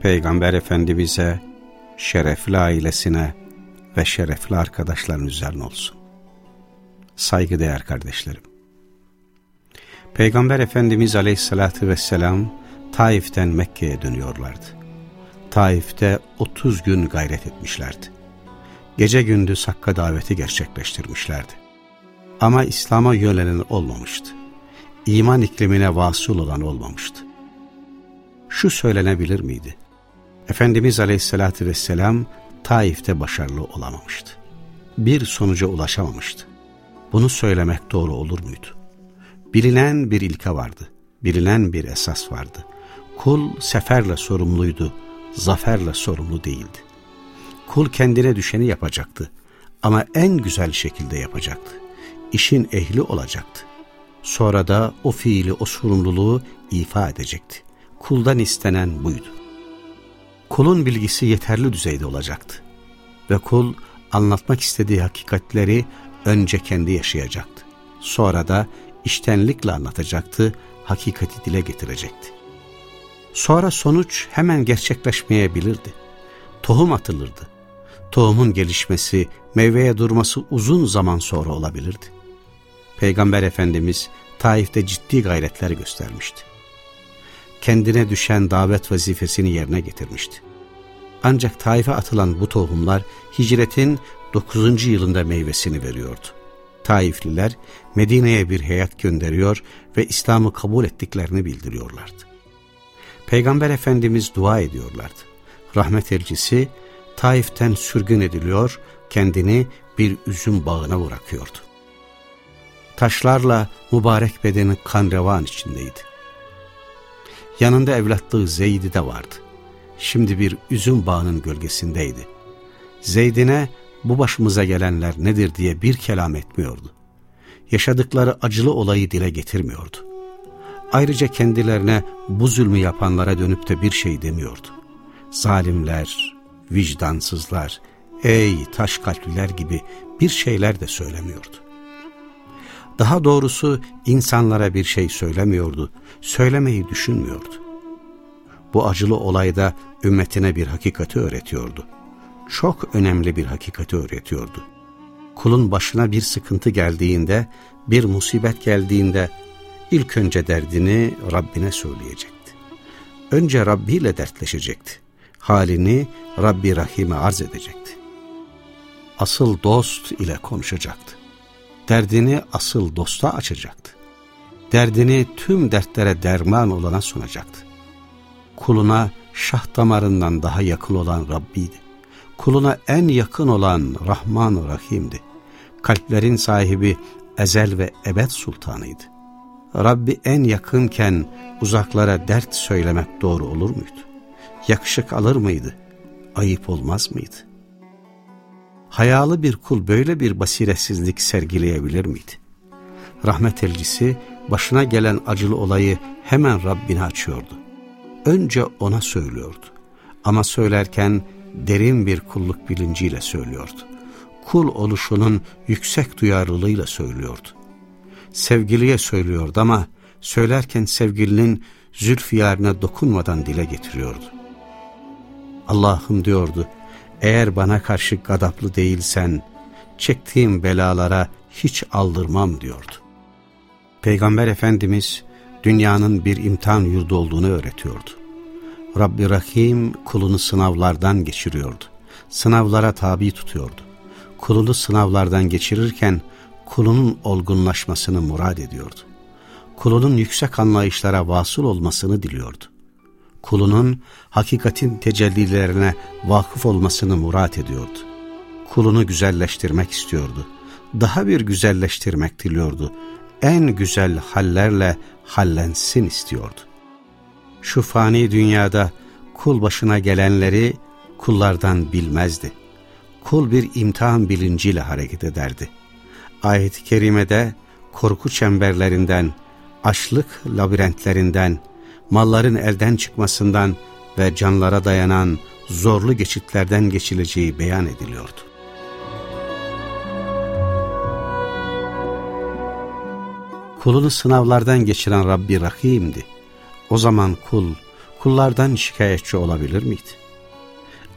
Peygamber Efendimiz'e, şerefli ailesine ve şerefli arkadaşların üzerine olsun. Saygıdeğer kardeşlerim. Peygamber Efendimiz Aleyhisselatü Vesselam Taif'ten Mekke'ye dönüyorlardı. Taif'te 30 gün gayret etmişlerdi. Gece gündüz Hakk'a daveti gerçekleştirmişlerdi. Ama İslam'a yönelen olmamıştı. İman iklimine vasıl olan olmamıştı. Şu söylenebilir miydi? Efendimiz Aleyhisselatü Vesselam Taif'te başarılı olamamıştı. Bir sonuca ulaşamamıştı. Bunu söylemek doğru olur muydu? Bilinen bir ilke vardı. Bilinen bir esas vardı. Kul seferle sorumluydu, zaferle sorumlu değildi. Kul kendine düşeni yapacaktı ama en güzel şekilde yapacaktı. İşin ehli olacaktı. Sonra da o fiili, o sorumluluğu ifa edecekti. Kuldan istenen buydu. Kulun bilgisi yeterli düzeyde olacaktı. Ve kul anlatmak istediği hakikatleri önce kendi yaşayacaktı. Sonra da iştenlikle anlatacaktı, hakikati dile getirecekti. Sonra sonuç hemen gerçekleşmeyebilirdi. Tohum atılırdı. Tohumun gelişmesi, meyveye durması uzun zaman sonra olabilirdi. Peygamber Efendimiz Taif'te ciddi gayretler göstermişti. Kendine düşen davet vazifesini yerine getirmişti. Ancak Taif'e atılan bu tohumlar hicretin 9. yılında meyvesini veriyordu. Taifliler Medine'ye bir heyet gönderiyor ve İslam'ı kabul ettiklerini bildiriyorlardı. Peygamber Efendimiz dua ediyorlardı. Rahmet elçisi Taif'ten sürgün ediliyor, kendini bir üzüm bağına bırakıyordu. Taşlarla mübarek bedeni kan revan içindeydi. Yanında evlatlığı Zeyd'i de vardı. Şimdi bir üzüm bağının gölgesindeydi. Zeyd'ine bu başımıza gelenler nedir diye bir kelam etmiyordu. Yaşadıkları acılı olayı dile getirmiyordu. Ayrıca kendilerine bu zulmü yapanlara dönüp de bir şey demiyordu. Zalimler, vicdansızlar, ey taş kalpliler gibi bir şeyler de söylemiyordu. Daha doğrusu insanlara bir şey söylemiyordu, söylemeyi düşünmüyordu. Bu acılı olayda ümmetine bir hakikati öğretiyordu. Çok önemli bir hakikati öğretiyordu. Kulun başına bir sıkıntı geldiğinde, bir musibet geldiğinde ilk önce derdini Rabbine söyleyecekti. Önce Rabbi ile dertleşecekti. Halini Rabbi Rahim'e arz edecekti. Asıl dost ile konuşacaktı. Derdini asıl dosta açacaktı. Derdini tüm dertlere derman olana sunacaktı. Kuluna şah damarından daha yakın olan Rabbiydi. Kuluna en yakın olan Rahman Rahim'di. Kalplerin sahibi ezel ve ebed sultanıydı. Rabbi en yakınken uzaklara dert söylemek doğru olur muydu? Yakışık alır mıydı? Ayıp olmaz mıydı? Hayalı bir kul böyle bir basiretsizlik sergileyebilir miydi? Rahmet elcisi başına gelen acılı olayı hemen Rabbine açıyordu. Önce ona söylüyordu. Ama söylerken derin bir kulluk bilinciyle söylüyordu. Kul oluşunun yüksek duyarlılığıyla söylüyordu. Sevgiliye söylüyordu ama söylerken sevgilinin zülfiyarına dokunmadan dile getiriyordu. Allah'ım diyordu, eğer bana karşı gadaplı değilsen, çektiğim belalara hiç aldırmam diyordu. Peygamber Efendimiz, dünyanın bir imtihan yurdu olduğunu öğretiyordu. Rabbi Rahim kulunu sınavlardan geçiriyordu. Sınavlara tabi tutuyordu. Kulunu sınavlardan geçirirken kulunun olgunlaşmasını murad ediyordu. Kulunun yüksek anlayışlara vasıl olmasını diliyordu. Kulunun hakikatin tecellilerine vakıf olmasını murat ediyordu. Kulunu güzelleştirmek istiyordu. Daha bir güzelleştirmek diliyordu. En güzel hallerle hallensin istiyordu. Şu fani dünyada kul başına gelenleri kullardan bilmezdi. Kul bir imtihan bilinciyle hareket ederdi. Ayet-i kerimede korku çemberlerinden, açlık labirentlerinden, malların elden çıkmasından ve canlara dayanan zorlu geçitlerden geçileceği beyan ediliyordu. Kulunu sınavlardan geçiren Rabbi Rahim'di. O zaman kul, kullardan şikayetçi olabilir miydi?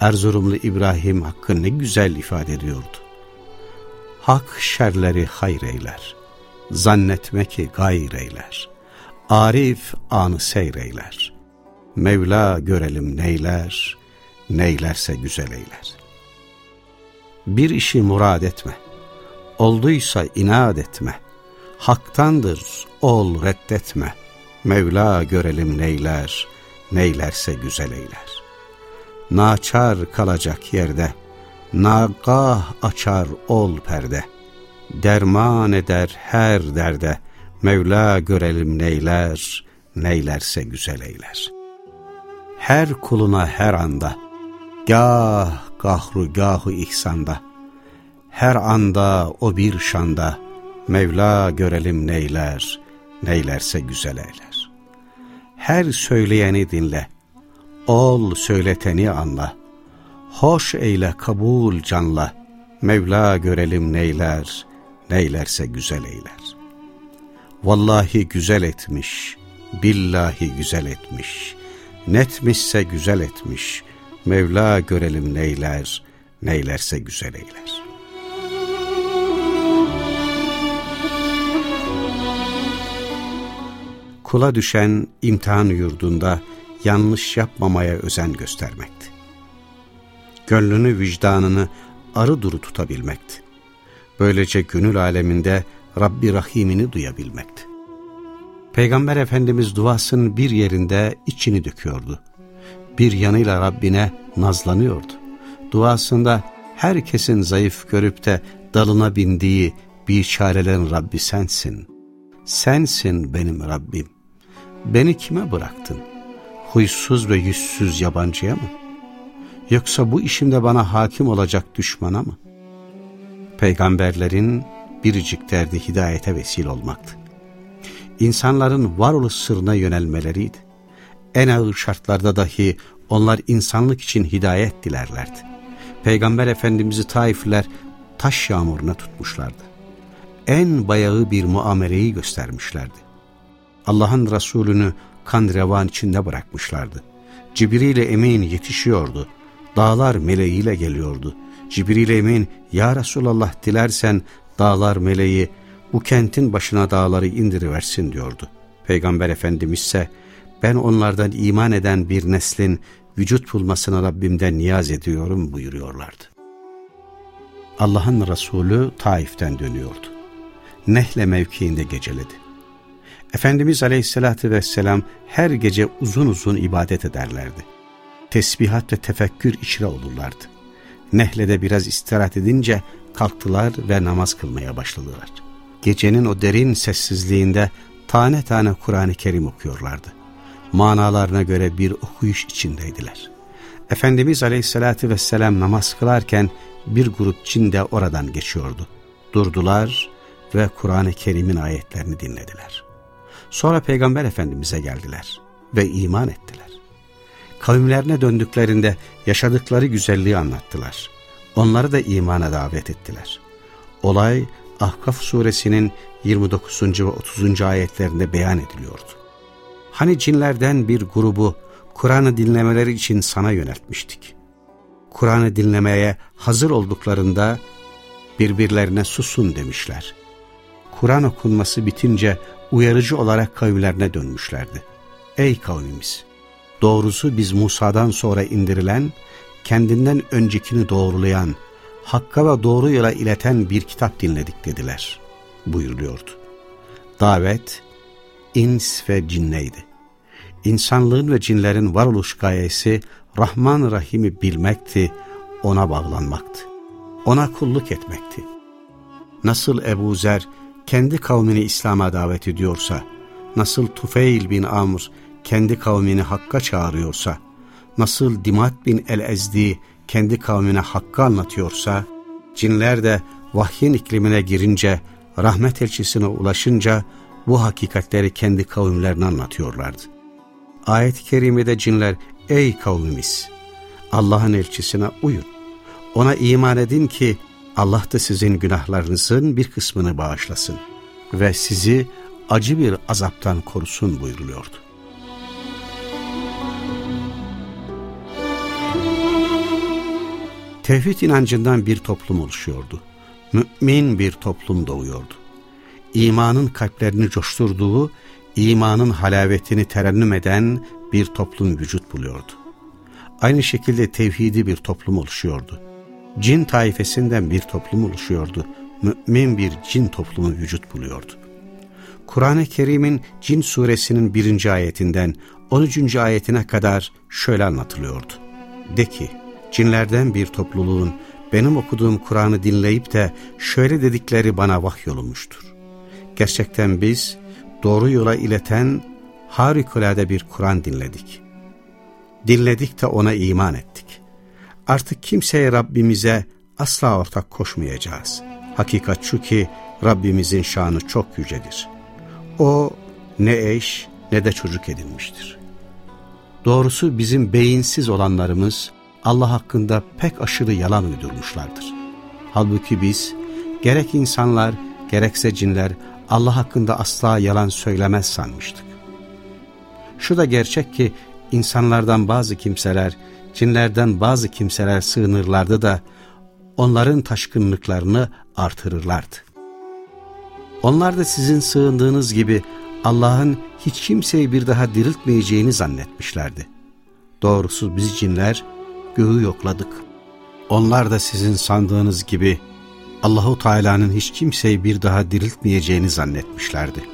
Erzurumlu İbrahim hakkı ne güzel ifade ediyordu. Hak şerleri hayır eyler, zannetme ki gayr eyler. Arif anı seyreyler. Mevla görelim neyler, neylerse güzel eyler. Bir işi murad etme, olduysa inat etme, haktandır ol reddetme, Mevla görelim neyler, neylerse güzel eyler. Naçar kalacak yerde, nagah açar ol perde, derman eder her derde, Mevla görelim neyler, neylerse güzel eyler. Her kuluna her anda, gah gahru gahu ihsanda, her anda o bir şanda, Mevla görelim neyler, neylerse güzel eyler. Her söyleyeni dinle, ol söyleteni anla, hoş eyle kabul canla, Mevla görelim neyler, neylerse güzel eyler. Vallahi güzel etmiş, billahi güzel etmiş, netmişse güzel etmiş, Mevla görelim neyler, neylerse güzel eyler. Kula düşen imtihan yurdunda yanlış yapmamaya özen göstermekti. Gönlünü vicdanını arı duru tutabilmekti. Böylece gönül aleminde Rabbi Rahim'ini duyabilmekti. Peygamber Efendimiz duasının bir yerinde içini döküyordu. Bir yanıyla Rabbine nazlanıyordu. Duasında herkesin zayıf görüp de dalına bindiği bir çarelerin Rabbi sensin. Sensin benim Rabbim. Beni kime bıraktın? Huysuz ve yüzsüz yabancıya mı? Yoksa bu işimde bana hakim olacak düşmana mı? Peygamberlerin biricik derdi hidayete vesile olmaktı. İnsanların varoluş sırrına yönelmeleriydi. En ağır şartlarda dahi onlar insanlık için hidayet dilerlerdi. Peygamber Efendimiz'i Taifliler taş yağmuruna tutmuşlardı. En bayağı bir muameleyi göstermişlerdi. Allah'ın Resulünü kan revan içinde bırakmışlardı. Cibril Emin yetişiyordu. Dağlar meleğiyle geliyordu. Cibril Emin, Ya Resulallah dilersen dağlar meleği bu kentin başına dağları indiriversin diyordu. Peygamber Efendimiz ise ben onlardan iman eden bir neslin vücut bulmasına Rabbimden niyaz ediyorum buyuruyorlardı. Allah'ın Resulü Taif'ten dönüyordu. Nehle mevkiinde geceledi. Efendimiz Aleyhisselatü Vesselam her gece uzun uzun ibadet ederlerdi. Tesbihat ve tefekkür içre olurlardı. Nehle'de biraz istirahat edince kalktılar ve namaz kılmaya başladılar. Gecenin o derin sessizliğinde tane tane Kur'an-ı Kerim okuyorlardı. Manalarına göre bir okuyuş içindeydiler. Efendimiz Aleyhisselatü Vesselam namaz kılarken bir grup cin de oradan geçiyordu. Durdular ve Kur'an-ı Kerim'in ayetlerini dinlediler. Sonra Peygamber Efendimiz'e geldiler ve iman ettiler. Kavimlerine döndüklerinde yaşadıkları güzelliği anlattılar. Onları da imana davet ettiler. Olay Ahkaf suresinin 29. ve 30. ayetlerinde beyan ediliyordu. Hani cinlerden bir grubu Kur'an'ı dinlemeleri için sana yöneltmiştik. Kur'an'ı dinlemeye hazır olduklarında birbirlerine susun demişler. Kur'an okunması bitince uyarıcı olarak kavimlerine dönmüşlerdi. Ey kavmimiz! Doğrusu biz Musa'dan sonra indirilen, kendinden öncekini doğrulayan, hakka ve doğru yola ileten bir kitap dinledik dediler buyuruluyordu. Davet, ins ve cinneydi. İnsanlığın ve cinlerin varoluş gayesi Rahman Rahim'i bilmekti, ona bağlanmaktı. Ona kulluk etmekti. Nasıl Ebu Zer kendi kavmini İslam'a davet ediyorsa, nasıl Tufeil bin Amr kendi kavmini Hakk'a çağırıyorsa, nasıl Dimat bin el-Ezdi kendi kavmine hakkı anlatıyorsa, cinler de vahyin iklimine girince, rahmet elçisine ulaşınca bu hakikatleri kendi kavimlerine anlatıyorlardı. Ayet-i kerimede cinler, ey kavmimiz, Allah'ın elçisine uyun, ona iman edin ki Allah da sizin günahlarınızın bir kısmını bağışlasın ve sizi acı bir azaptan korusun buyuruluyordu. Tevhid inancından bir toplum oluşuyordu. Mümin bir toplum doğuyordu. İmanın kalplerini coşturduğu, imanın halavetini terennüm eden bir toplum vücut buluyordu. Aynı şekilde tevhidi bir toplum oluşuyordu. Cin taifesinden bir toplum oluşuyordu. Mümin bir cin toplumu vücut buluyordu. Kur'an-ı Kerim'in Cin suresinin birinci ayetinden 13. ayetine kadar şöyle anlatılıyordu. De ki, cinlerden bir topluluğun benim okuduğum Kur'an'ı dinleyip de şöyle dedikleri bana vahyolunmuştur. Gerçekten biz doğru yola ileten harikulade bir Kur'an dinledik. Dinledik de ona iman ettik. Artık kimseye Rabbimize asla ortak koşmayacağız. Hakikat şu ki Rabbimizin şanı çok yücedir. O ne eş ne de çocuk edinmiştir. Doğrusu bizim beyinsiz olanlarımız Allah hakkında pek aşırı yalan uydurmuşlardır. Halbuki biz gerek insanlar gerekse cinler Allah hakkında asla yalan söylemez sanmıştık. Şu da gerçek ki insanlardan bazı kimseler, cinlerden bazı kimseler sığınırlardı da onların taşkınlıklarını artırırlardı. Onlar da sizin sığındığınız gibi Allah'ın hiç kimseyi bir daha diriltmeyeceğini zannetmişlerdi. Doğrusu biz cinler göğü yokladık. Onlar da sizin sandığınız gibi Allahu Teala'nın hiç kimseyi bir daha diriltmeyeceğini zannetmişlerdi.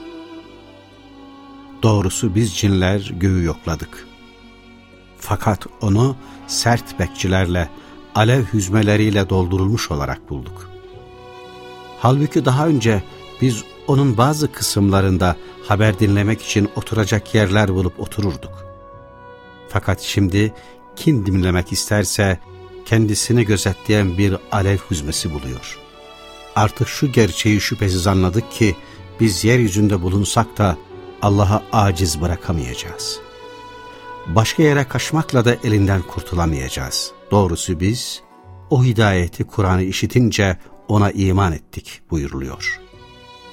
Doğrusu biz cinler göğü yokladık. Fakat onu sert bekçilerle, alev hüzmeleriyle doldurulmuş olarak bulduk. Halbuki daha önce biz onun bazı kısımlarında haber dinlemek için oturacak yerler bulup otururduk. Fakat şimdi kim dinlemek isterse kendisini gözetleyen bir alev hüzmesi buluyor. Artık şu gerçeği şüphesiz anladık ki biz yeryüzünde bulunsak da Allah'a aciz bırakamayacağız. Başka yere kaçmakla da elinden kurtulamayacağız. Doğrusu biz o hidayeti Kur'an'ı işitince ona iman ettik buyuruluyor.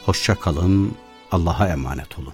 Hoşça kalın, Allah'a emanet olun.